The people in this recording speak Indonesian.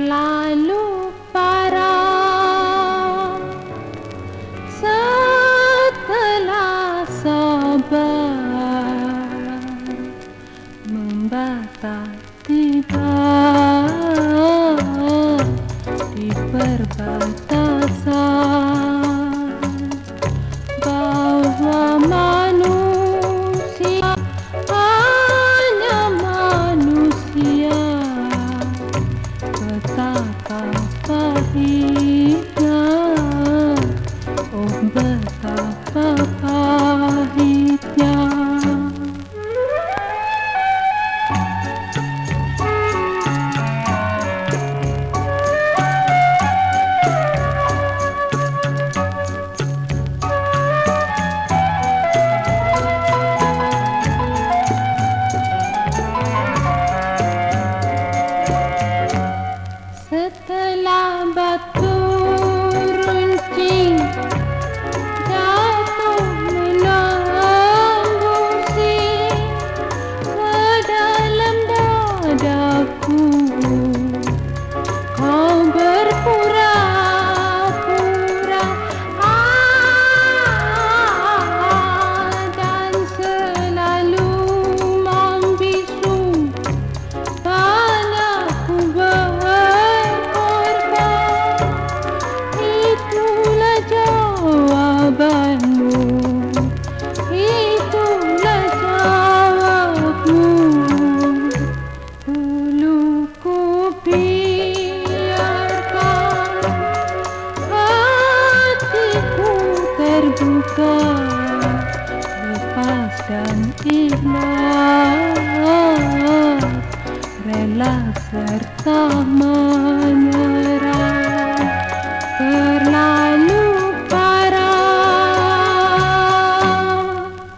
Lalu parah setelah sabar membata tiba di perbatasan. か Setelah batu runcing jatuh menembusi ke dalam dadaku pernah rela serta mau